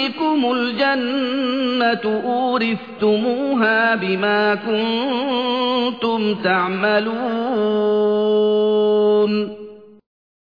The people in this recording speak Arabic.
تلكم الجنة أورثتموها بما كنتم تعملون